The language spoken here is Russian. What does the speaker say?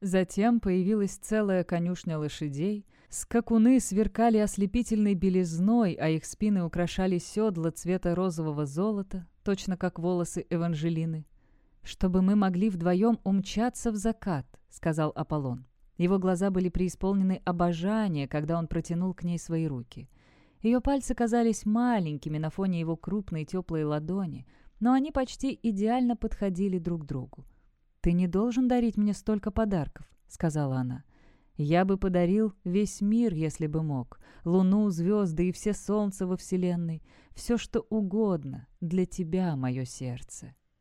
Затем появилась целая конюшня лошадей, скакуны сверкали ослепительной белизной, а их спины украшали седла цвета розового золота, точно как волосы Эванжелины. «Чтобы мы могли вдвоем умчаться в закат», — сказал Аполлон. Его глаза были преисполнены обожания, когда он протянул к ней свои руки. Ее пальцы казались маленькими на фоне его крупной теплой ладони, но они почти идеально подходили друг к другу. «Ты не должен дарить мне столько подарков», — сказала она. «Я бы подарил весь мир, если бы мог. Луну, звезды и все солнца во Вселенной. Все, что угодно для тебя, мое сердце».